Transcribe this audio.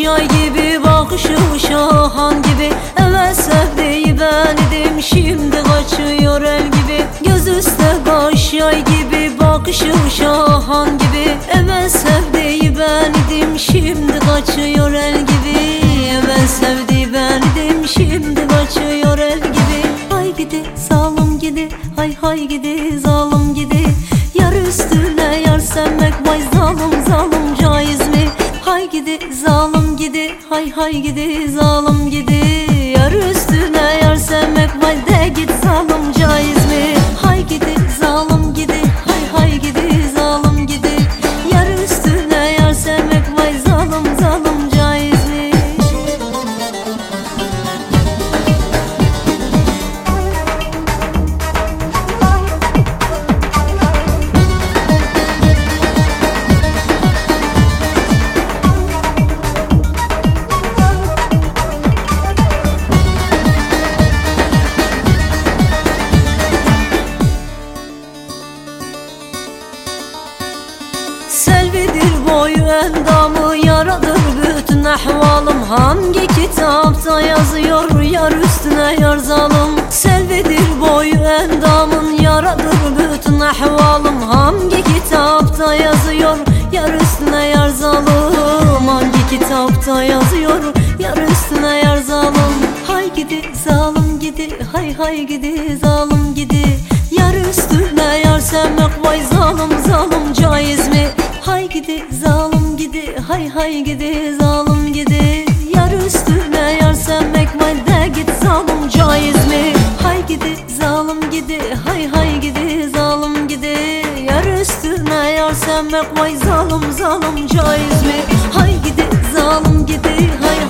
yay gibi bakışı şahan gibi. Evet sevdiği ben idim şimdi kaçıyor el gibi. Göz üstte kaş yay gibi bakışı şahan gibi. Evet sevdiği ben idim şimdi kaçıyor el gibi. Evet sevdiği ben idim şimdi kaçıyor el gibi. Hay gidi zalim gidi hay hay gidi zalim gidi zalim gidi hay hay gidi zalim gidi boyu endamı yaradır bütün ahvalım. Hangi kitapta yazıyor yar üstüne yar zalim Selvidir boyu endamın yaradır bütün ahvalım. Hangi kitapta yazıyor yar üstüne yar zalim Hangi kitapta yazıyor yar üstüne yar zalim Hay gidi zalim gidi hay hay gidi zalim gidi hay hay gidi zalim gidi Yar üstüne yar sevmek vay de git zalim caiz mi? Hay gidi zalim gidi hay hay gidi zalim gidi Yar üstüne yar sevmek vay zalim zalim caiz mi? Hay gidi zalim gidi hay hay